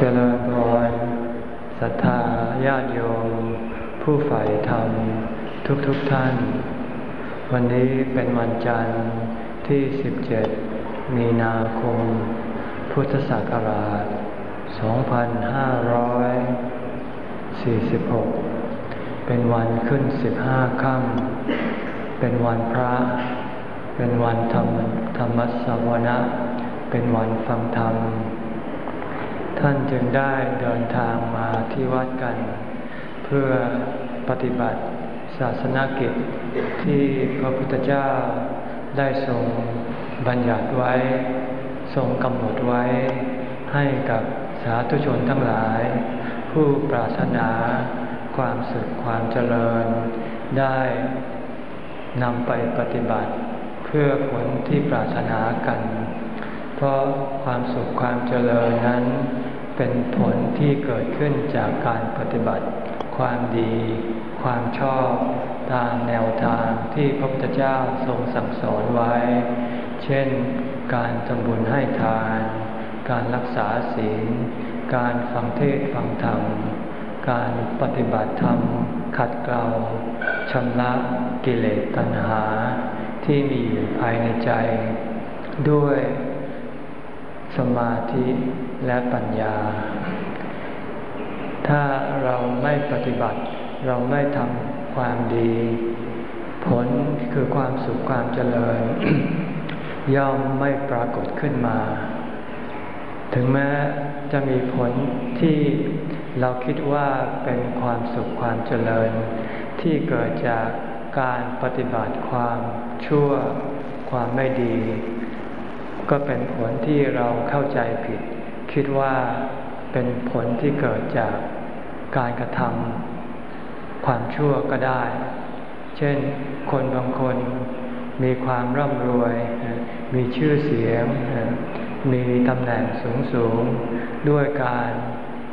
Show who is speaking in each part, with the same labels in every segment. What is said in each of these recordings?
Speaker 1: เจริญพรศรัทธาญาติโยม ผู้ใฝ่ธรรม ทุกๆทท่าน วันนี้เป็นวันจันทร์ที่ 17 มีนาคม พุทธศักราช 2546 เป็นวันขึ้น 15 ค่ำเป็นวันพระ เป็นวันธรรมธรรมสวนะ เป็นวันฟังธรรม ท่านจึงได้เดินทางมาที่วัดกัน เพื่อปฏิบัติศาสนกิจที่พระพุทธเจ้าได้ทรงบัญญัติไว้ ทรงกำหนดไว้ ให้กับสาธุชนทั้งหลาย ผู้ปรารถนาความสุขความเจริญ ได้นำไปปฏิบัติ เพื่อผลที่ปรารถนากัน เพราะความสุขความเจริญนั้น เป็นผลที่เกิดขึ้นจากการปฏิบัติ ความดี ความชอบตามแนวทางที่พระพุทธเจ้าทรงสั่งสอนไว้ เช่น การทำบุญให้ทาน การรักษาศีล การฟังเทศฟังธรรม การปฏิบัติธรรม ขัดเกลาชำระกิเลสตัณหา ที่มีอยู่ภายในใจ ด้วยสมาธิ และปัญญา ถ้าเราไม่ปฏิบัติ เราไม่ทำความดี ผลคือความสุขความเจริญ ย่อมไม่ปรากฏขึ้นมา ถึงแม้จะมีผลที่เราคิดว่าเป็นความสุขความเจริญ ที่เกิดจากการปฏิบัติความชั่วความไม่ดี ก็เป็นผลที่เราเข้าใจผิด คิดว่าเป็นผลที่เกิดจากการกระทำความชั่วก็ได้ เช่นคนบางคนมีความร่ำรวย มีชื่อเสียง มีตำแหน่งสูงสูง ด้วยการ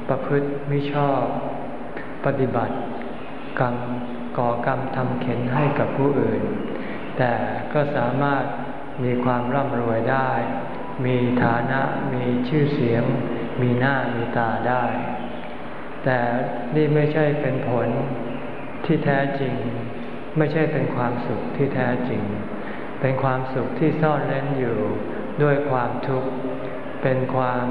Speaker 1: ประพฤติไม่ชอบ ปฏิบัติกรรมก่อกรรมทำเข็นให้กับผู้อื่น แต่ก็สามารถมีความร่ำรวยได้ มีฐานะมีชื่อเสียง มีหน้ามีตาได้ แต่นี่ไม่ใช่เป็นผลที่แท้จริง ไม่ใช่เป็นความสุขที่แท้จริง เป็นความสุขที่ซ่อนเร้นอยู่ด้วยความทุกข์เป็นความ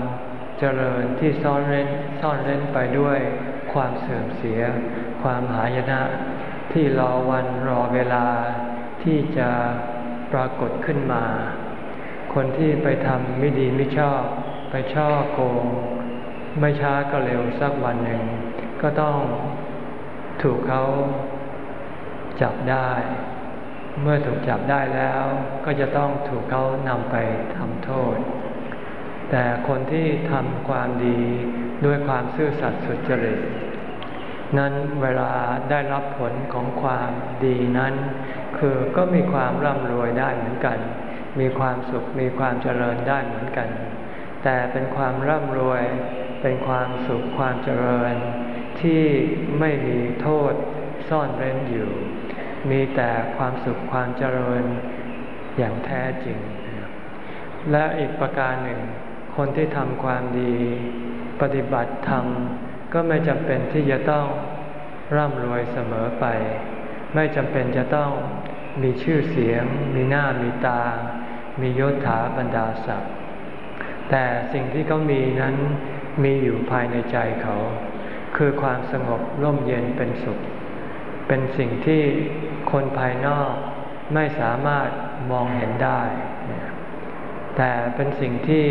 Speaker 1: เจริญที่ซ่อนเร้นซ่อนเร้นไปด้วยความเสื่อมเสีย ความหายนะ ที่รอวันรอเวลาที่จะปรากฏขึ้นมา คนที่ไปทำไม่ดีไม่ชอบ ไปช่อโกง ไม่ช้าก็เร็วสักวันหนึ่ง ก็ต้องถูกเขาจับได้ เมื่อถูกจับได้แล้วก็จะต้องถูกเขานำไปทำโทษ แต่คนที่ทำความดีด้วยความซื่อสัตย์สุจริตนั้นเวลาได้รับผลของความดีนั้น คือก็มีความร่ำรวยได้เหมือนกัน มีความสุขมีความเจริญได้เหมือนกัน แต่เป็นความร่ำรวย เป็นความสุขความเจริญ ที่ไม่มีโทษซ่อนเร้นอยู่ มีแต่ความสุขความเจริญอย่างแท้จริง และอีกประการหนึ่ง คนที่ทำความดี ปฏิบัติธรรมก็ไม่จำเป็นที่จะต้องร่ำรวยเสมอไป ไม่จำเป็นจะต้อง มีชื่อเสียง มีหน้ามีตา มียศถาบรรดาศักดิ์แต่สิ่งที่เขามีนั้นมีอยู่ภายในใจเขา คือความสงบร่มเย็นเป็นสุข เป็นสิ่งที่คนภายนอกไม่สามารถมองเห็นได้ แต่เป็นสิ่งที่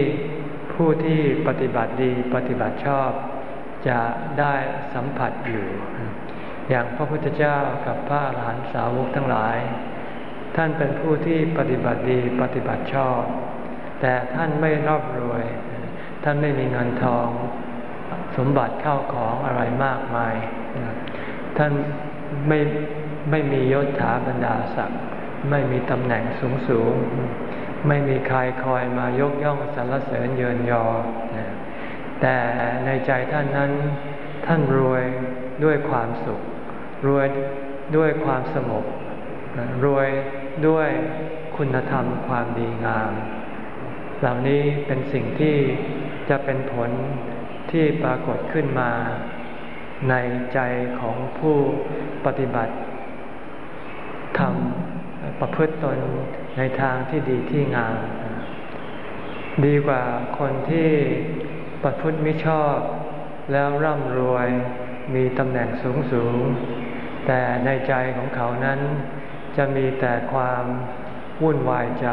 Speaker 1: ผู้ที่ปฏิบัติดีปฏิบัติชอบ จะได้สัมผัสอยู่ อย่างพระพุทธเจ้ากับพระอรหันตสาวกทั้งหลาย ท่านเป็นผู้ที่ปฏิบัติดีปฏิบัติชอบ แต่ท่านไม่ร่ำรวย ท่านไม่มีเงินทอง สมบัติเข้าของอะไรมากมาย ท่านไม่ไม่มียศถาบรรดาศักดิ์ไม่มีตำแหน่งสูงสูง ไม่มีใครคอยมายกย่องสรรเสริญเยินยอ แต่ในใจท่านนั้น ท่านรวยด้วยความสุข รวยด้วยความสงบ รวยด้วยคุณธรรมความดีงาม เหล่านี้เป็นสิ่งที่จะเป็นผลที่ปรากฏขึ้นมา ในใจของผู้ปฏิบัติทำประพฤติตนในทางที่ดีที่งาม ดีกว่าคนที่ประพฤติไม่ชอบ แล้วร่ำรวยมีตำแหน่งสูงสูงแต่ในใจของเขานั้น จะมีแต่ความวุ่นวายใจ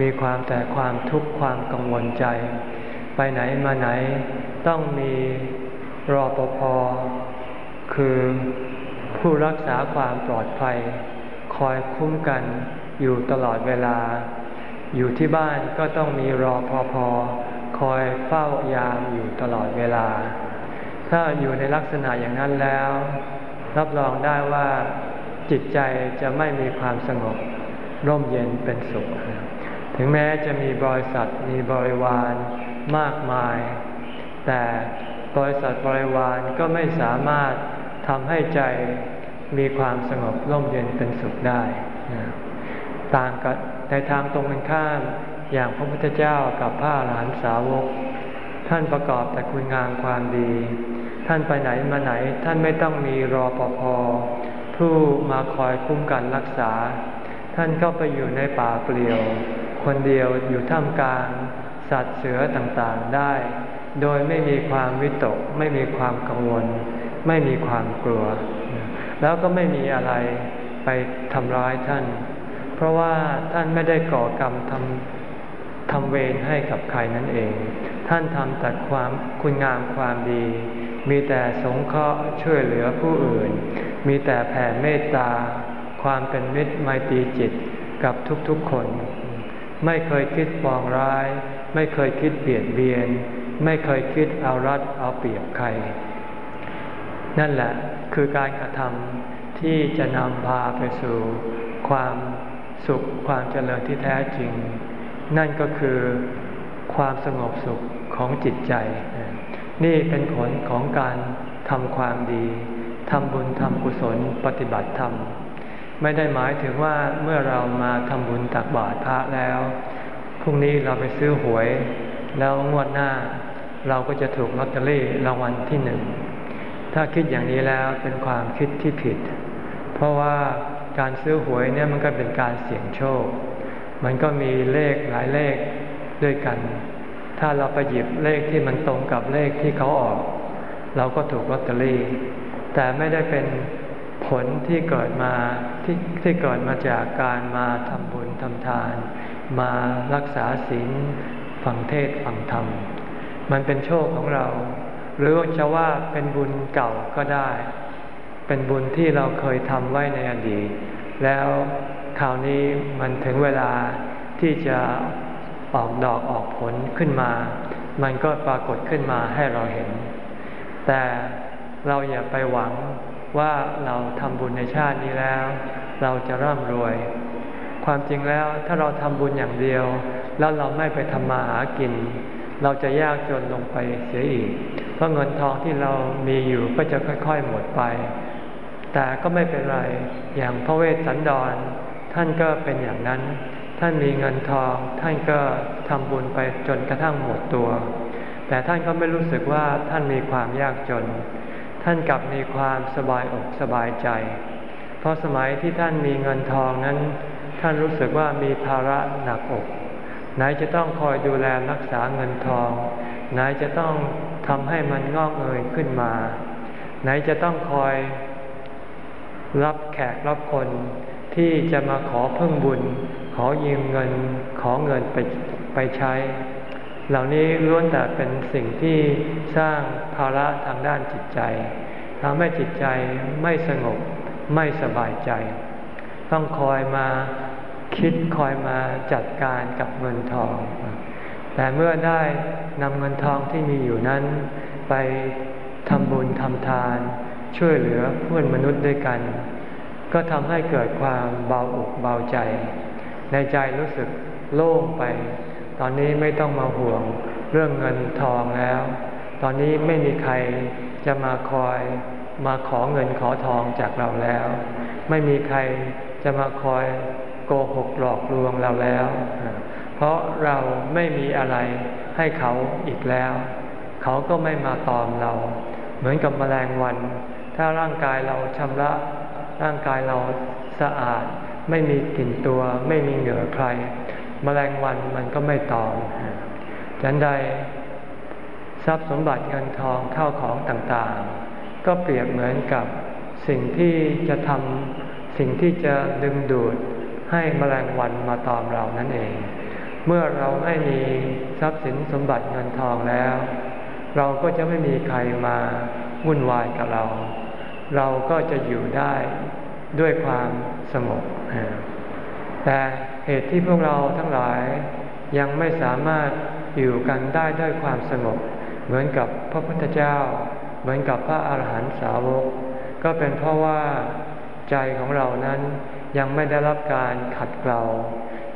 Speaker 1: มีความแต่ความทุกข์ความกังวลใจ ไปไหนมาไหนต้องมีรอปภคือผู้รักษาความปลอดภัย คอยคุ้มกันอยู่ตลอดเวลา อยู่ที่บ้านก็ต้องมีรอพอพอคอยเฝ้ายามอยู่ตลอดเวลา ถ้าอยู่ในลักษณะอย่างนั้นแล้ว รับรองได้ว่า จิตใจจะไม่มีความสงบร่มเย็นเป็นสุข ถึงแม้จะมีบริษัทมีบริวารมากมาย แต่บริษัทบริวารก็ไม่สามารถทำให้ใจมีความสงบร่มเย็นเป็นสุขได้ต่างกับในทางตรงกันข้ามอย่างพระพุทธเจ้ากับพระหลานสาวก ท่านประกอบแต่คุณงามความดี ท่านไปไหนมาไหนท่านไม่ต้องมีรอปภ ผู้มาคอยคุ้มกันรักษา ท่านก็ไปอยู่ในป่าเปลี่ยว คนเดียวอยู่ท่ามกลาง สัตว์เสือต่างๆได้ โดยไม่มีความวิตก ไม่มีความกังวล ไม่มีความกลัว แล้วก็ไม่มีอะไรไปทำร้ายท่าน เพราะว่าท่านไม่ได้ก่อกรรมทำทำเวรให้กับใครนั่นเอง ท่านทำแต่ความคุณงามความดี มีแต่สงเคราะห์ช่วยเหลือผู้อื่น มีแต่แผ่เมตตา ความเป็นมิตรไมตรีจิตกับทุกๆคน ไม่เคยคิดปองร้าย ไม่เคยคิดเบียดเบียน ไม่เคยคิดเอารัดเอาเปรียบใคร นั่นแหละคือการกระทำที่จะนำพาไปสู่ความสุขความเจริญที่แท้จริง นั่นก็คือความสงบสุขของจิตใจ นี่เป็นผลของการทำความดี ทำบุญทำกุศลปฏิบัติธรรม ไม่ได้หมายถึงว่าเมื่อเรามาทำบุญตักบาตรพระแล้วพรุ่งนี้เราไปซื้อหวย แล้วงวดหน้า เราก็จะถูกลอตเตอรี่รางวัลที่หนึ่งถ้าคิดอย่างนี้แล้วเป็นความคิดที่ผิด เพราะว่าการซื้อหวยเนี่ยมันก็เป็นการเสี่ยงโชค มันก็มีเลขหลายเลขด้วยกัน ถ้าเราไปหยิบเลขที่มันตรงกับเลขที่เขาออก เราก็ถูกลอตเตอรี่ แต่ไม่ได้เป็นผลที่เกิดมาที่ที่เกิดมาจากการมาทำบุญทำทาน มารักษาศีลฟังเทศฟังธรรม มันเป็นโชคของเรา หรือจะว่าเป็นบุญเก่าก็ได้ เป็นบุญที่เราเคยทำไว้ในอดีต แล้วคราวนี้มันถึงเวลาที่จะออกดอกออกผลขึ้นมา มันก็ปรากฏขึ้นมาให้เราเห็น แต่ เราอย่าไปหวังว่าเราทำบุญในชาตินี้แล้ว เราจะร่ำรวย ความจริงแล้วถ้าเราทำบุญอย่างเดียว แล้วเราไม่ไปทำมาหากิน เราจะยากจนลงไปเสียอีก เพราะเงินทองที่เรามีอยู่ก็จะค่อยๆหมดไป แต่ก็ไม่เป็นไรอย่างพระเวสสันดร ท่านก็เป็นอย่างนั้น ท่านมีเงินทอง ท่านก็ทำบุญไปจนกระทั่งหมดตัว แต่ท่านก็ไม่รู้สึกว่าท่านมีความยากจน ท่านกลับมีความสบายอกสบายใจ เพราะสมัยที่ท่านมีเงินทองนั้น ท่านรู้สึกว่ามีภาระหนักอก ไหนจะต้องคอยดูแลรักษาเงินทอง ไหนจะต้องทำให้มันงอกเงยขึ้นมา ไหนจะต้องคอยรับแขกรับคนที่จะมาขอเพิ่งบุญ ขอยืมเงินขอเงินไปไปใช้ เหล่านี้ล้วนแต่เป็นสิ่งที่สร้างภาระทางด้านจิตใจทำให้จิตใจไม่สงบไม่สบายใจ ต้องคอยมาคิดคอยมาจัดการกับเงินทอง แต่เมื่อได้นำเงินทองที่มีอยู่นั้น ไปทำบุญทำทาน ช่วยเหลือเพื่อนมนุษย์ด้วยกัน ก็ทำให้เกิดความเบาอกเบาใจ ในใจรู้สึกโล่งไป ตอนนี้ไม่ต้องมาห่วงเรื่องเงินทองแล้ว ตอนนี้ไม่มีใครจะมาคอยมาขอเงินขอทองจากเราแล้ว ไม่มีใครจะมาคอยโกหกหลอกลวงเราแล้ว เพราะเราไม่มีอะไรให้เขาอีกแล้ว เขาก็ไม่มาตอมเรา เหมือนกับแมลงวัน ถ้าร่างกายเราชำระร่างกายเราสะอาด ไม่มีกลิ่นตัว ไม่มีเหงื่อใคร แมลงวันมันก็ไม่ตอมฉันใดทรัพย์สมบัติเงินทองเข้าของต่างๆ ก็เปรียบเหมือนกับสิ่งที่จะทำสิ่งที่จะดึงดูดให้มแมลงวันมาตอมเรานั่นเอง เมื่อเราไม่มีทรัพย์สินสมบัติเงินทองแล้ว เราก็จะไม่มีใครมาวุ่นวายกับเรา เราก็จะอยู่ได้ด้วยความสงบแต่ เหตุที่พวกเราทั้งหลายยังไม่สามารถอยู่กันได้ด้วยความสงบ เหมือนกับพระพุทธเจ้า เหมือนกับพระอาหารหันตสาวก ก็เป็นเพราะว่าใจของเรานั้นยังไม่ได้รับการขัดเกลา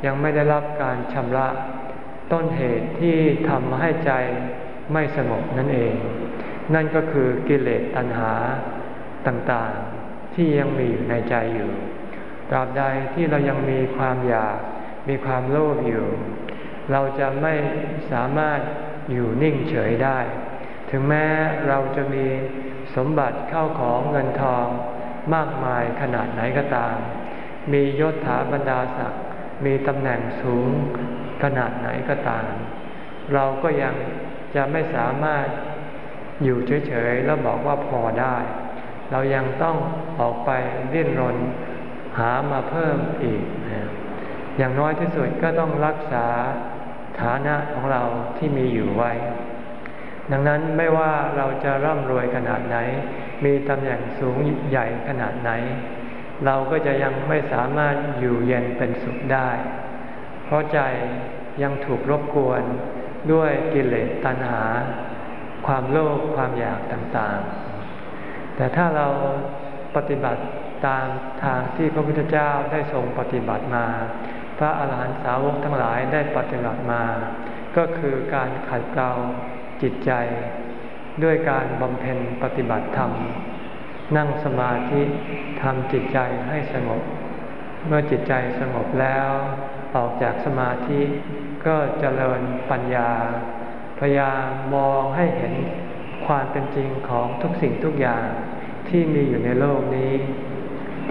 Speaker 1: ยังไม่ได้รับการชำระ ต้นเหตุที่ทำให้ใจไม่สงบนั่นเอง นั่นก็คือกิเลสตัณหาต่างๆ ที่ยังมีอยู่ในใจอยู่ ตราบใดที่เรายังมีความอยาก มีความโลภอยู่ เราจะไม่สามารถอยู่นิ่งเฉยได้ ถึงแม้เราจะมีสมบัติเข้าของเงินทองมากมายขนาดไหนก็ตาม มียศถาบรรดาศักดิ์ มีตำแหน่งสูงขนาดไหนก็ตาม เราก็ยังจะไม่สามารถอยู่เฉยๆ แล้วบอกว่าพอได้ เรายังต้องออกไปเดิ้นรน หามาเพิ่มอีก อย่างน้อยที่สุดก็ต้องรักษาฐานะของเราที่มีอยู่ไว้ ดังนั้นไม่ว่าเราจะร่ำรวยขนาดไหน มีตำแหน่งสูงใหญ่ขนาดไหน เราก็จะยังไม่สามารถอยู่เย็นเป็นสุขได้ เพราะใจยังถูกรบกวนด้วยกิเลสตัณหา ความโลภความอยากต่างๆ แต่ถ้าเราปฏิบัติ ตามทางที่พระพุทธเจ้าได้ทรงปฏิบัติมา พระอาหารหันตสาวกทั้งหลายได้ปฏิบัติมา ก็คือการขัดเกลาจิตใจ ด้วยการบำเพ็ญปฏิบัติธรรม นั่งสมาธิทำจิตใจให้สงบ เมื่อจิตใจสงบแล้วออกจากสมาธิก็เจริญปัญญา พยายามมองให้เห็นความเป็นจริงของทุกสิ่งทุกอย่างที่มีอยู่ในโลกนี้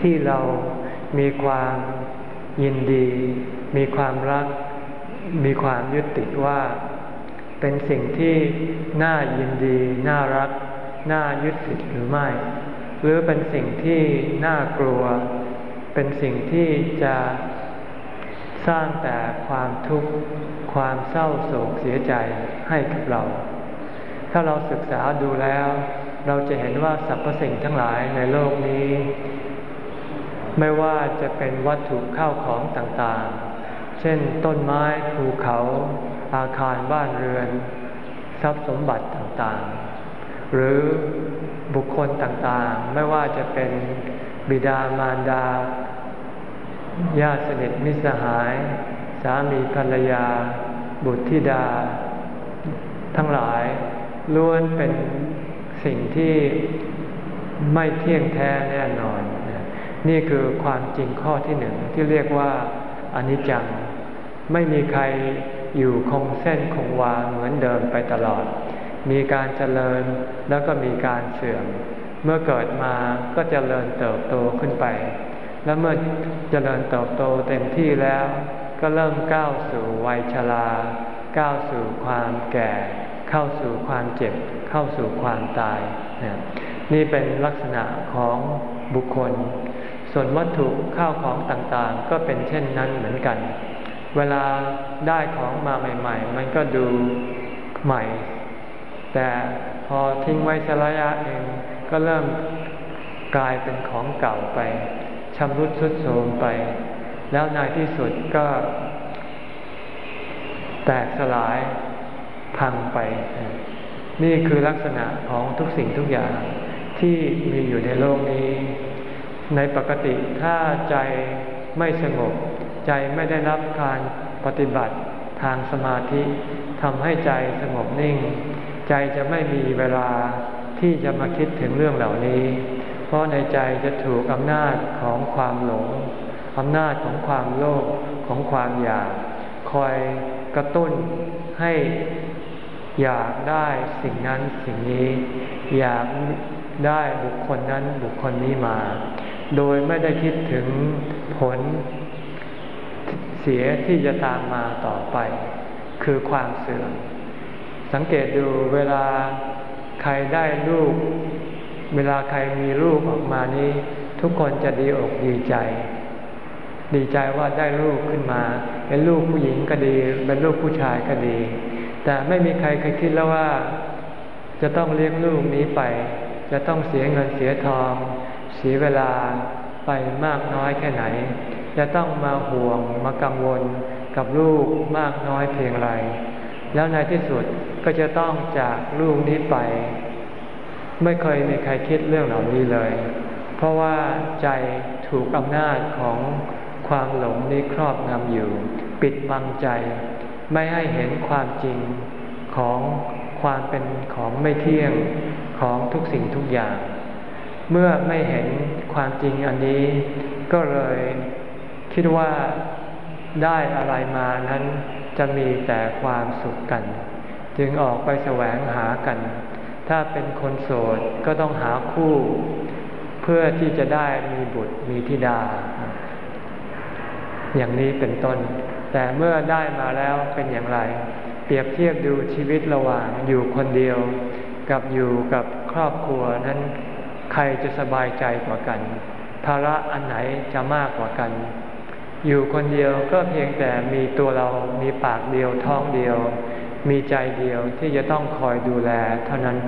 Speaker 1: ที่เรามีความยินดี มีความรัก มีความยึดติดว่า เป็นสิ่งที่น่ายินดี น่ารัก น่ายึดติดหรือไม่ หรือเป็นสิ่งที่น่ากลัว เป็นสิ่งที่จะสร้างแต่ความทุกข์ความเศร้าโศกเสียใจให้กับเรา ถ้าเราศึกษาดูแล้ว เราจะเห็นว่าสรรพสิ่งทั้งหลายในโลกนี้ ไม่ว่าจะเป็นวัตถุเข้าของต่างๆ เช่นต้นไม้ภูเขา อาคารบ้านเรือน ทรัพย์สมบัติต่างๆ หรือบุคคลต่างๆ ไม่ว่าจะเป็นบิดามารดา ญาติสนิทมิสหาย สามีภรรยา บุตรธิดา ทั้งหลายล้วนเป็นสิ่งที่ไม่เที่ยงแท้แน่นอน นี่คือความจริงข้อที่หนึ่งที่เรียกว่าอนิจจัง ไม่มีใครอยู่คงเส้นคงวาเหมือนเดิมไปตลอด มีการเจริญแล้วก็มีการเสื่อม เมื่อเกิดมาก็เจริญเติบโตขึ้นไป แล้วเมื่อเจริญเติบโตเต็มที่แล้ว ก็เริ่มก้าวสู่วัยชราก้าวสู่ความแก่ เข้าสู่ความเจ็บ เข้าสู่ความตาย นี่เป็นลักษณะของบุคคล ส่วนวัตถุข้าวของต่างๆ ก็เป็นเช่นนั้นเหมือนกัน เวลาได้ของมาใหม่ ๆ มันก็ดูใหม่ แต่พอทิ้งไว้สระยะเองก็เริ่มกลายเป็นของเก่าไปชำรุดทรุดโทรมไป แล้วในที่สุดก็ แตกสลายพังไป นี่คือลักษณะของทุกสิ่งทุกอย่างที่มีอยู่ในโลกนี้ ในปกติถ้าใจไม่สงบ ใจไม่ได้รับการปฏิบัติทางสมาธิทำให้ใจสงบนิ่ง ใจจะไม่มีเวลาที่จะมาคิดถึงเรื่องเหล่านี้ เพราะในใจจะถูกอำนาจของความหลงอำนาจของความโลภของความอยาก คอยกระตุ้นให้อยากได้สิ่งนั้นสิ่งนี้ อยากได้บุคคลนั้นบุคคลนี้มา โดยไม่ได้คิดถึงผลเสียที่จะตามมาต่อไป คือความเสื่อม สังเกตดูเวลาใครได้ลูก เวลาใครมีลูกออกมานี้ ทุกคนจะดีอกดีใจ ดีใจว่าได้ลูกขึ้นมา เป็นลูกผู้หญิงก็ดี เป็นลูกผู้ชายก็ดี แต่ไม่มีใครเคยคิดแล้วว่า จะต้องเลี้ยงลูกนี้ไป จะต้องเสียเงินเสียทอง เสียเวลาไปมากน้อยแค่ไหน จะต้องมาห่วงมากังวลกับลูกมากน้อยเพียงไร แล้วในที่สุดก็จะต้องจากลูกนี้ไป ไม่เคยมีใครคิดเรื่องเหล่านี้เลย เพราะว่าใจถูกอำนาจของความหลงนี้ครอบงำอยู่ ปิดบังใจ ไม่ให้เห็นความจริงของความเป็นของไม่เที่ยงของทุกสิ่งทุกอย่าง เมื่อไม่เห็นความจริงอันนี้ ก็เลยคิดว่าได้อะไรมานั้นจะมีแต่ความสุขกัน จึงออกไปแสวงหากัน ถ้าเป็นคนโสดก็ต้องหาคู่ เพื่อที่จะได้มีบุตรมีธิดา อย่างนี้เป็นต้น แต่เมื่อได้มาแล้วเป็นอย่างไร เปรียบเทียบดูชีวิตระหว่างอยู่คนเดียว กับอยู่กับครอบครัวนั้น ใครจะสบายใจกว่ากัน ภาระอันไหนจะมากกว่ากัน อยู่คนเดียวก็เพียงแต่มีตัวเรามีปากเดียวท้องเดียว มีใจเดียวที่จะต้องคอยดูแลเท่านั้น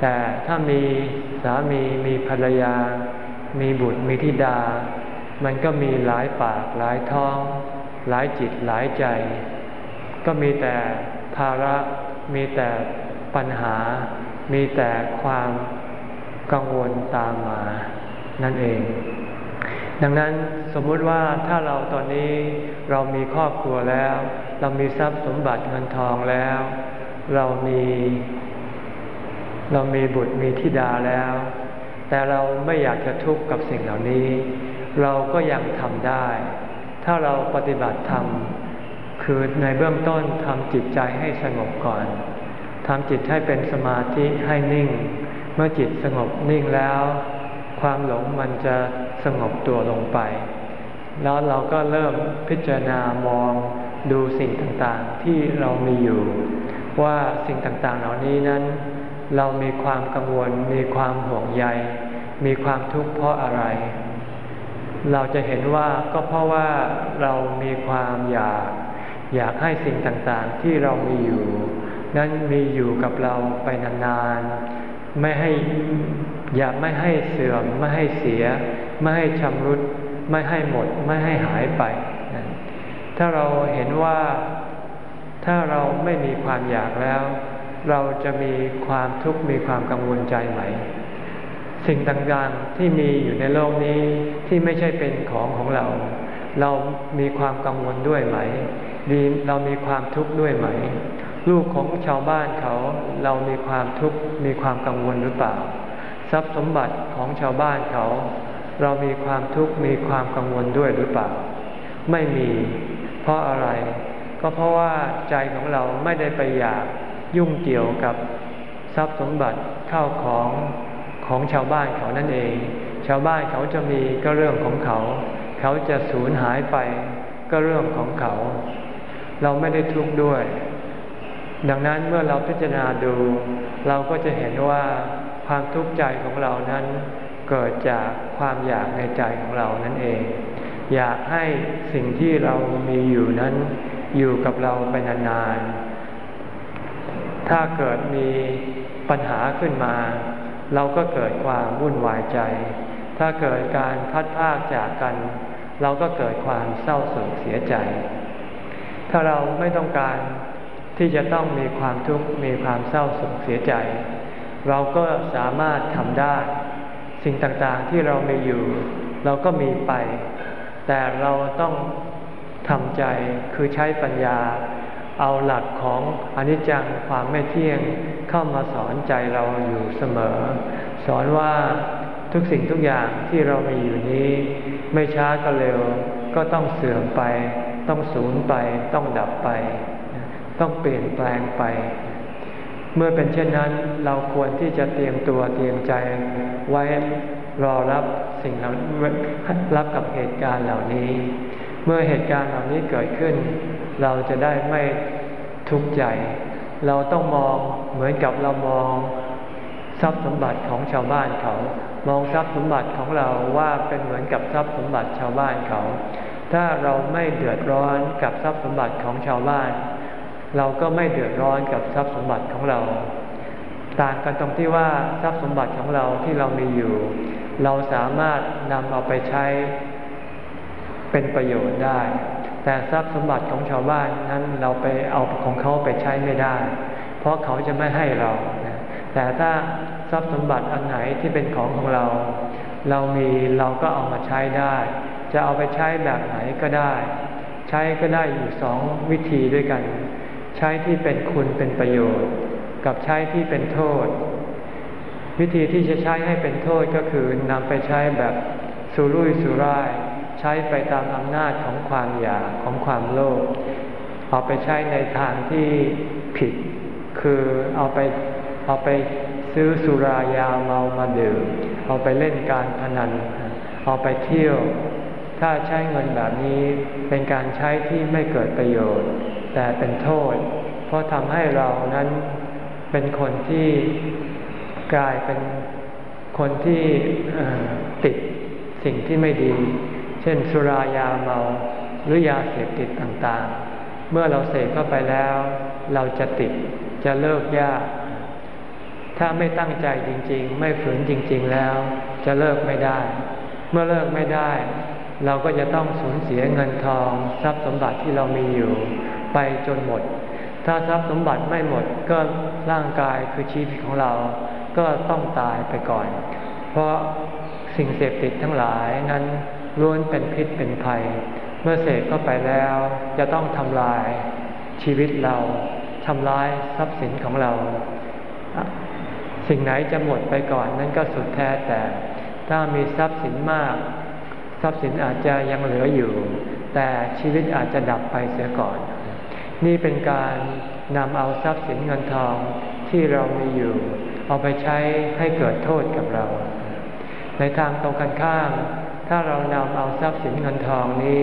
Speaker 1: แต่ถ้ามีสามีมีภรรยา มีบุตรมีธิดา มันก็มีหลายปากหลายท้อง หลายจิตหลายใจ ก็มีแต่ภาระมีแต่ปัญหา มีแต่ความ กังวลตามมา นั่นเอง ดังนั้นสมมุติว่าถ้าเราตอนนี้เรามีครอบครัวแล้ว เรามีทรัพย์สมบัติเงินทองแล้ว เรามี เรามีบุตรมีธิดาแล้ว แต่เราไม่อยากจะทุกข์กับสิ่งเหล่านี้ เราก็ยังทำได้ ถ้าเราปฏิบัติธรรมคือในเบื้องต้นทำจิตใจให้สงบก่อนทำจิตให้เป็นสมาธิให้นิ่ง เมื่อจิตสงบนิ่งแล้ว ความหลงมันจะสงบตัวลงไป แล้วเราก็เริ่มพิจารณามองดูสิ่งต่างๆที่เรามีอยู่ ว่าสิ่งต่างๆเหล่านี้นั้น เรามีความกังวล มีความห่วงใย มีความทุกข์เพราะอะไร เราจะเห็นว่าก็เพราะว่าเรามีความอยากอยากให้สิ่งต่างๆที่เรามีอยู่ นั้นมีอยู่กับเราไปนานๆ ไม่ให้อยาไม่ให้เสื่อม ไม่ให้เสีย ไม่ให้ชำรุด ไม่ให้หมด ไม่ให้หายไป ถ้าเราเห็นว่าถ้าเราไม่มีความอยากแล้ว เราจะมีความทุกข์มีความกังวลใจไหม สิ่งต่างๆที่มีอยู่ในโลกนี้ที่ไม่ใช่เป็นของของเรา เรามีความกังวลด้วยไหมดีเรามีความทุกข์ด้วยไหม ลูกของชาวบ้านเขาเรามีความทุกข์มีความกังวลหรือเปล่า ทรัพย์สมบัติของชาวบ้านเขา เรามีความทุกข์มีความกังวลด้วยหรือเปล่า ไม่มี เพราะอะไร ก็เพราะว่าใจของเราไม่ได้ไปอยากยุ่งเกี่ยวกับทรัพย์สมบัติเข้าของของชาวบ้านเขานั่นเอง ชาวบ้านเขาจะมีก็เรื่องของเขา เขาจะสูญหายไปก็เรื่องของเขา เราไม่ได้ทุกข์ด้วย ดังนั้นเมื่อเราพิจารณาดู เราก็จะเห็นว่าความทุกข์ใจของเรานั้น เกิดจากความอยากในใจของเรานั่นเอง อยากให้สิ่งที่เรามีอยู่นั้น อยู่กับเราไปนานๆ ถ้าเกิดมีปัญหาขึ้นมา เราก็เกิดความวุ่นวายใจ ถ้าเกิดการพัดพากจากกัน เราก็เกิดความเศร้าโศกเสียใจ ถ้าเราไม่ต้องการ ที่จะต้องมีความทุกข์มีความเศร้าโศกเสียใจ เราก็สามารถทำได้ สิ่งต่างๆที่เรามีอยู่ เราก็มีไป แต่เราต้องทำใจคือใช้ปัญญา เอาหลักของอนิจจังความไม่เที่ยงเข้ามาสอนใจเราอยู่เสมอ สอนว่าทุกสิ่งทุกอย่างที่เรามีอยู่นี้ ไม่ช้าก็เร็ว ก็ต้องเสื่อมไป ต้องสูญไป ต้องดับไป ต้องเปลี่ยนแปลงไป เมื่อเป็นเช่นนั้นเราควรที่จะเตรียมตัวเตรียมใจไว้รอรับสิ่งเหล่ารับกับเหตุการณ์เหล่านี้ เมื่อเหตุการณ์เหล่านี้เกิดขึ้น เราจะได้ไม่ทุกข์ใจ เราต้องมองเหมือนกับเรามองทรัพย์สมบัติของชาวบ้านเขา มองทรัพย์สมบัติของเราว่าเป็นเหมือนกับทรัพย์สมบัติชาวบ้านเขา ถ้าเราไม่เดือดร้อนกับทรัพย์สมบัติของชาวบ้าน เราก็ไม่เดือดร้อนกับทรัพย์สมบัติของเรา ต่างกันตรงที่ว่าทรัพย์สมบัติของเราที่เรามีอยู่ เราสามารถนำเอาไปใช้เป็นประโยชน์ได้ แต่ทรัพย์สมบัติของชาวบ้านนั้นเราไปเอาของเขาไปใช้ไม่ได้ เพราะเขาจะไม่ให้เรา แต่ถ้าทรัพย์สมบัติอันไหนที่เป็นของของเรา เรามีเราก็เอามาใช้ได้ จะเอาไปใช้แบบไหนก็ได้ ใช้ก็ได้อยู่สองวิธีด้วยกัน ใช้ที่เป็นคุณเป็นประโยชน์ กับใช้ที่เป็นโทษ วิธีที่จะใช้ให้เป็นโทษก็คือนำไปใช้แบบสุรุ่ยสุร่ายใช้ไปตามอำนาจของความอยากของความโลภเอาไปใช้ในทางที่ผิด คือเอาไปเอาไปซื้อสุรายาเมามาดื่มเอาไปเล่นการพนัน เอาไปเที่ยว ถ้าใช้เงินแบบนี้เป็นการใช้ที่ไม่เกิดประโยชน์ แต่เป็นโทษ เพราะทำให้เรานั้นเป็นคนที่กลายเป็นคนที่ติดสิ่งที่ไม่ดี เช่นสุรายาเมาหรือยาเสพติดต่างๆ เมื่อเราเสพเข้าไปแล้ว เราจะติดจะเลิกยาก ถ้าไม่ตั้งใจจริง ๆ ไม่ฝืนจริง ๆ แล้ว จะเลิกไม่ได้ เมื่อเลิกไม่ได้ เราก็จะต้องสูญเสียเงินทอง ทรัพย์สมบัติที่เรามีอยู่ ไปจนหมด ถ้าทรัพย์สมบัติไม่หมดก็ร่างกายคือชีวิตของเราก็ต้องตายไปก่อน เพราะสิ่งเสพติดทั้งหลายนั้นล้วนเป็นพิษเป็นภัย เมื่อเสพเข้าไปแล้วจะต้องทำลายชีวิตเราทำลายทรัพย์สินของเรา สิ่งไหนจะหมดไปก่อนนั้นก็สุดแท้แต่ ถ้ามีทรัพย์สินมาก ทรัพย์สินอาจจะยังเหลืออยู่ แต่ชีวิตอาจจะดับไปเสียก่อน นี่เป็นการนำเอาทรัพย์สินเงินทองที่เรามีอยู่ เอาไปใช้ให้เกิดโทษกับเรา ในทางตรงกันข้าม ถ้าเรานำเอาทรัพย์สินเงินทองนี้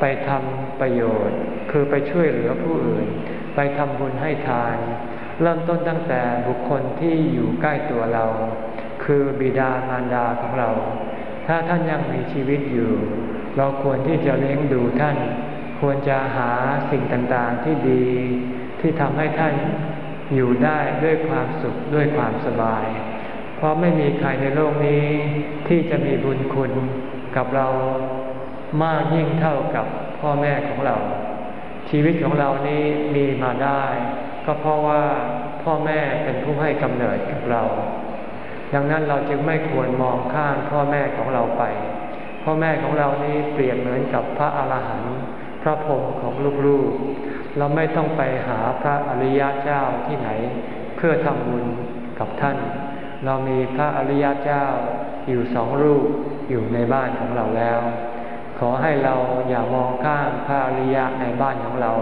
Speaker 1: ไปทำประโยชน์ คือไปช่วยเหลือผู้อื่น ไปทำบุญให้ทาน เริ่มต้นตั้งแต่บุคคลที่อยู่ใกล้ตัวเรา คือบิดามารดาของเรา ถ้าท่านยังมีชีวิตอยู่ เราควรที่จะเลี้ยงดูท่าน ควรจะหาสิ่งต่างๆที่ดี ที่ทำให้ท่านอยู่ได้ด้วยความสุขด้วยความสบาย เพราะไม่มีใครในโลกนี้ ที่จะมีบุญคุณกับเรามากยิ่งเท่ากับพ่อแม่ของเรา ชีวิตของเรานี้มีมาได้ ก็เพราะว่าพ่อแม่เป็นผู้ให้กำเนิดกับเรา ดังนั้นเราจึงไม่ควรมองข้ามพ่อแม่ของเราไป พ่อแม่ของเรานี้เปรียบเหมือนกับพระอาหารหันต์พระพรหมของลูกๆ เราไม่ต้องไปหาพระอริยเจ้าที่ไหน เพื่อทำบุญกับท่าน เรามีพระอริยเจ้าอยู่สองรูปอยู่ในบ้านของเราแล้ว ขอให้เราอย่ามองข้ามพระอริยะในบ้านของเรา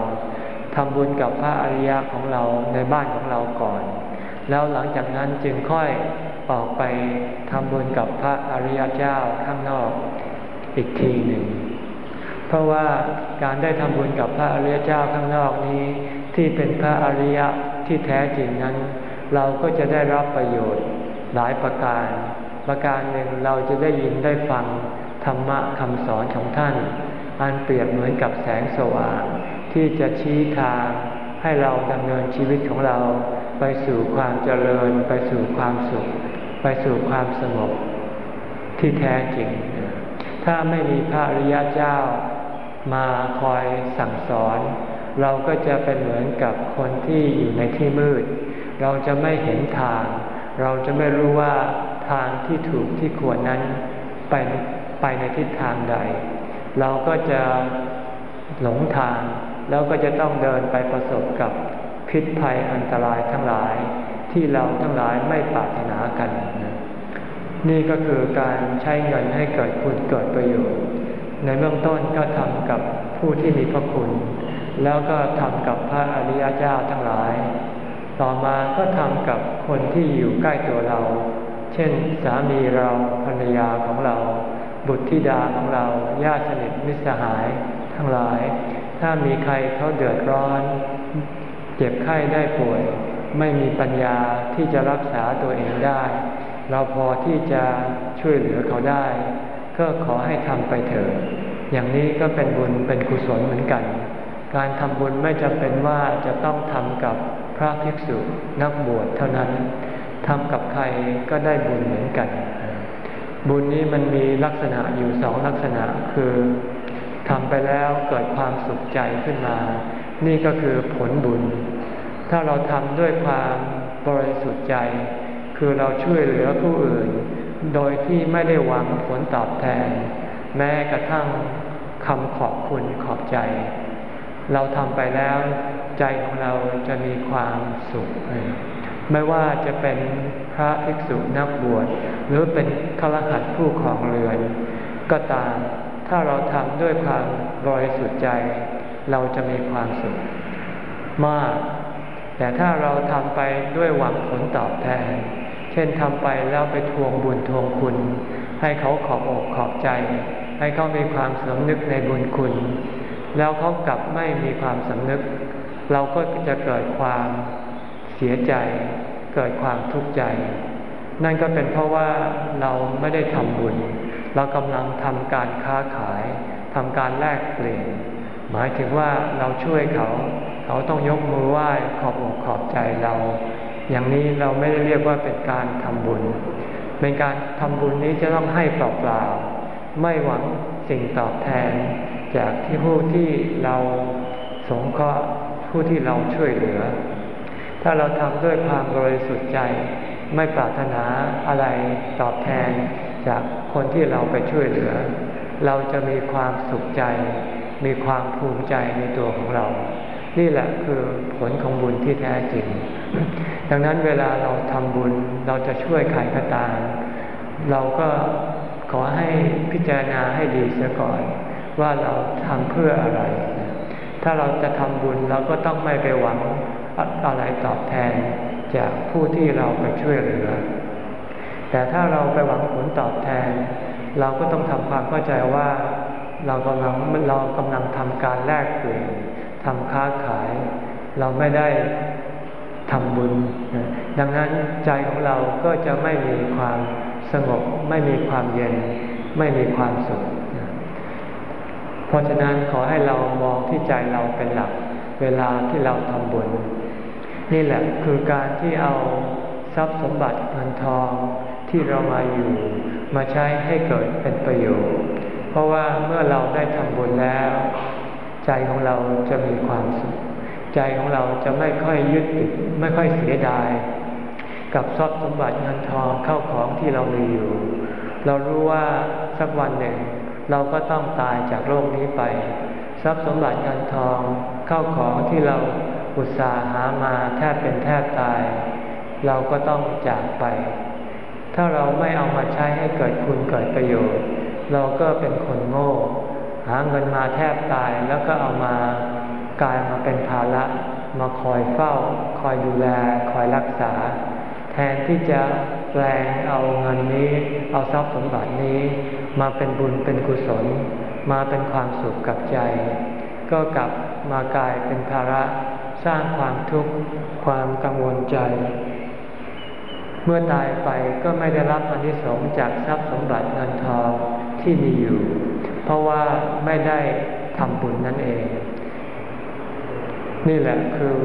Speaker 1: ทำบุญกับพระอริยะของเราในบ้านของเราก่อน แล้วหลังจากนั้นจึงค่อย ออกไปทำบุญกับพระอริยเจ้าข้างนอกอีกทีหนึ่ง เพราะว่าการได้ทำบุญกับพระอริยเจ้าข้างนอกนี้ ที่เป็นพระอริยะที่แท้จริงนั้น เราก็จะได้รับประโยชน์หลายประการ ประการหนึ่งเราจะได้ยินได้ฟังธรรมะคำสอนของท่าน อันเปรียบเหมือนกับแสงสว่างที่จะชี้ทางให้เราดำเนินชีวิตของเรา ไปสู่ความเจริญไปสู่ความสุข ไปสู่ความสงบที่แท้จริง ถ้าไม่มีพระอริยเจ้ามาคอยสั่งสอน เราก็จะเป็นเหมือนกับคนที่อยู่ในที่มืด เราจะไม่เห็นทาง เราจะไม่รู้ว่าทางที่ถูกที่ควรนั้นไปไปในทิศทางใด เราก็จะหลงทาง แล้วก็จะต้องเดินไปประสบกับพิษภัยอันตรายทั้งหลาย ที่เราทั้งหลายไม่ปรารถนากัน นี่ก็คือการใช้เงินให้เกิดคุณเกิดประโยชน์ ในเบื้องต้นก็ทำกับผู้ที่มีพระคุณ แล้วก็ทำกับพระอริยเจ้าทั้งหลาย ต่อมาก็ทำกับคนที่อยู่ใกล้ตัวเรา เช่นสามีเราภรรยาของเรา บุตรธิดาของเราญาติสนิทมิตรสหายทั้งหลาย ถ้ามีใครเขาเดือดร้อน เจ็บไข้ได้ป่วย ไม่มีปัญญาที่จะรักษาตัวเองได้ เราพอที่จะช่วยเหลือเขาได้ ก็ขอให้ทำไปเถิดอย่างนี้ก็เป็นบุญเป็นกุศลเหมือนกัน การทำบุญไม่จำเป็นว่าจะต้องทำกับพระภิกษุนักบวชเท่านั้นทำกับใครก็ได้บุญเหมือนกัน บุญนี้มันมีลักษณะอยู่สองลักษณะคือทำไปแล้วเกิดความสุขใจขึ้นมา นี่ก็คือผลบุญ ถ้าเราทำด้วยความบริสุทธิ์ใจ คือเราช่วยเหลือผู้อื่น โดยที่ไม่ได้หวังผลตอบแทน แม้กระทั่งคำขอบคุณขอบใจ เราทำไปแล้วใจของเราจะมีความสุข ไม่ว่าจะเป็นพระภิกษุนักบวชหรือเป็นฆรหัสผู้ครองเรือน ก็ตามถ้าเราทำด้วยความบริสุทธิ์ใจ เราจะมีความสุข มาก แต่ถ้าเราทำไปด้วยหวังผลตอบแทน เช่นทำไปแล้วไปทวงบุญทวงคุณ ให้เขาขอบอกขอบใจ ให้เขามีความสำนึกในบุญคุณ แล้วเขากลับไม่มีความสำนึก เราก็จะเกิดความเสียใจ เกิดความทุกข์ใจ นั่นก็เป็นเพราะว่าเราไม่ได้ทำบุญ เรากำลังทำการค้าขายทำการแลกเปลี่ยน หมายถึงว่าเราช่วยเขา เขาต้องยกมือไหว้ขอบอกขอบใจเรา อย่างนี้เราไม่ได้เรียกว่าเป็นการทำบุญ เป็นการทำบุญนี้จะต้องให้เปล่าๆไม่หวังสิ่งตอบแทน จากที่ผู้ที่เราสงเคราะห์ผู้ที่เราช่วยเหลือ ถ้าเราทำด้วยความบริสุทธิ์ใจ ไม่ปรารถนาอะไรตอบแทน จากคนที่เราไปช่วยเหลือ เราจะมีความสุขใจ มีความภูมิใจในตัวของเรา นี่แหละคือผลของบุญที่แท้จริง ดังนั้นเวลาเราทำบุญเราจะช่วยใครก็ตาม เราก็ขอให้พิจารณาให้ดีเสียก่อน ว่าเราทำเพื่ออะไร ถ้าเราจะทำบุญเราก็ต้องไม่ไปหวังอะไรตอบแทนจากผู้ที่เราไปช่วยเหลือ แต่ถ้าเราไปหวังผลตอบแทน เราก็ต้องทำความเข้าใจว่าเรากำลังเรากำลังทำการแลกเปลี่ยน ทำค้าขาย เราไม่ได้ทำบุญ ดังนั้นใจของเราก็จะไม่มีความสงบ ไม่มีความเย็น ไม่มีความสุข เพราะฉะนั้นขอให้เรามองที่ใจเราเป็นหลัก เวลาที่เราทำบุญ นี่แหละคือการที่เอาทรัพย์สมบัติเงินทองที่เรามาอยู่ มาใช้ให้เกิดเป็นประโยชน์ เพราะว่าเมื่อเราได้ทำบุญแล้ว ใจของเราจะมีความสุข ใจของเราจะไม่ค่อยยึดติดไม่ค่อยเสียดาย กับทรัพย์สมบัติเงินทองเข้าของที่เรามีอยู่ เรารู้ว่าสักวันหนึ่ง เราก็ต้องตายจากโลกนี้ไป ทรัพย์สมบัติเงินทองเข้าของที่เราอุตส่าห์หามาแทบเป็นแทบตาย เราก็ต้องจากไป ถ้าเราไม่เอามาใช้ให้เกิดคุณเกิดประโยชน์ เราก็เป็นคนโง่ หาเงินมาแทบตายแล้วก็เอามากลายมาเป็นภาระมาคอยเฝ้า คอยดูแล คอยรักษา แทนที่จะแปลงเอาเงินนี้ เอาทรัพย์สมบัตินี้ มาเป็นบุญเป็นกุศล มาเป็นความสุขกับใจ ก็กลับมากลายเป็นภาระสร้างความทุกข์ความกังวลใจ เมื่อตายไปก็ไม่ได้รับอนิสงส์จากทรัพย์สมบัติเงินทองที่มีอยู่ เพราะว่าไม่ได้ทำบุญนั่นเอง นี่แหละคือ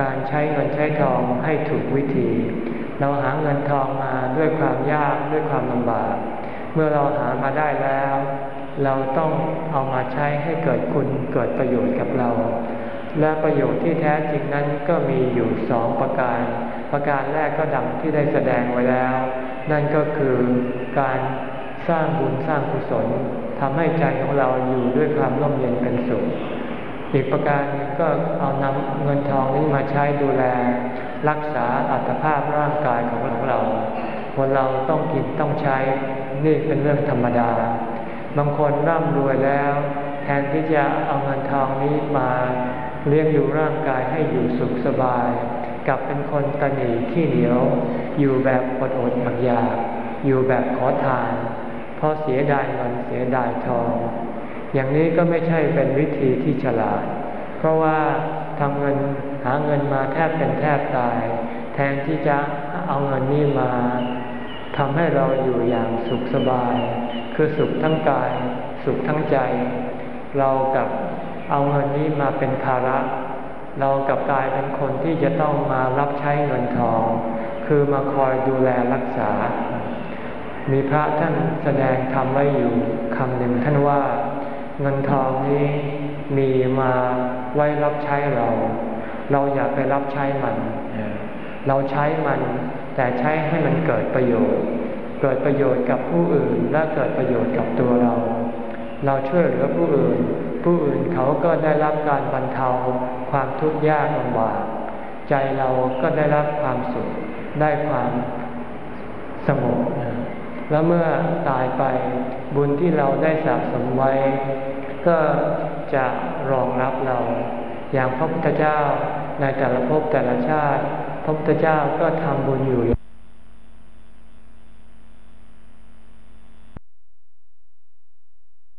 Speaker 1: การใช้เงินใช้ทองให้ถูกวิธี เราหาเงินทองมาด้วยความยากด้วยความลำบาก เมื่อเราหามาได้แล้ว เราต้องเอามาใช้ให้เกิดคุณเกิดประโยชน์กับเรา และประโยชน์ที่แท้จริงนั้นก็มีอยู่สองประการ ประการแรกก็ดังที่ได้แสดงไว้แล้ว นั่นก็คือการสร้างบุญสร้างกุศล ทำให้ใจของเราอยู่ด้วยความร่มเย็นเป็นสุข อีกประการนึงก็เอานำเงินทองนี้มาใช้ดูแล รักษาอัตภาพร่างกายของเรา คนเราต้องกินต้องใช้ นี่เป็นเรื่องธรรมดา บางคนร่ำรวยแล้วแทแทนที่จะเอาเงินทองนี้มาเลี้ยงดูร่างกายให้อยู่สุขสบาย กลับเป็นคนตนีขี้เหนียว อยู่แบบอดอดอยากอยู่แบบขอทาน เพราะเสียดายเงินเสียดายทอง อย่างนี้ก็ไม่ใช่เป็นวิธีที่ฉลาด เพราะว่าทำเงินหาเงินมาแทบเป็นแทบตาย แทนที่จะเอาเงินนี้มาทำให้เราอยู่อย่างสุขสบาย คือสุขทั้งกาย สุขทั้งใจ เรากับเอาเงินนี้มาเป็นภาระ เรากับกลายเป็นคนที่จะต้องมารับใช้เงินทอง คือมาคอยดูแลรักษา มีพระท่านแสดงทำไว้อยู่คำหนึ่งท่านว่าเงินทองนี้มีมาไว้รับใช้เรา เราอย่าไปรับใช้มัน เราใช้มันแต่ใช้ให้มันเกิดประโยชน์ เกิดประโยชน์กับผู้อื่นและเกิดประโยชน์กับตัวเรา เราช่วยเหลือผู้อื่น ผู้อื่นเขาก็ได้รับการบรรเทาความทุกข์ยากลำบากใจเราก็ได้รับความสุขได้ความสงบ แล้วเมื่อตายไปบุญที่เราได้สะสมไว้ ก็จะรองรับเรา อย่างพระพุทธเจ้าในแต่ละภพแต่ละชาติ พระพุทธเจ้าก็ทำบุญอยู่